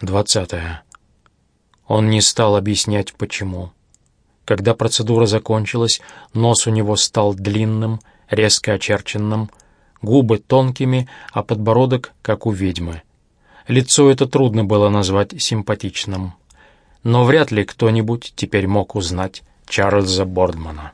Двадцатое. Он не стал объяснять, почему. Когда процедура закончилась, нос у него стал длинным, резко очерченным, губы тонкими, а подбородок, как у ведьмы. Лицо это трудно было назвать симпатичным. Но вряд ли кто-нибудь теперь мог узнать Чарльза Бордмана.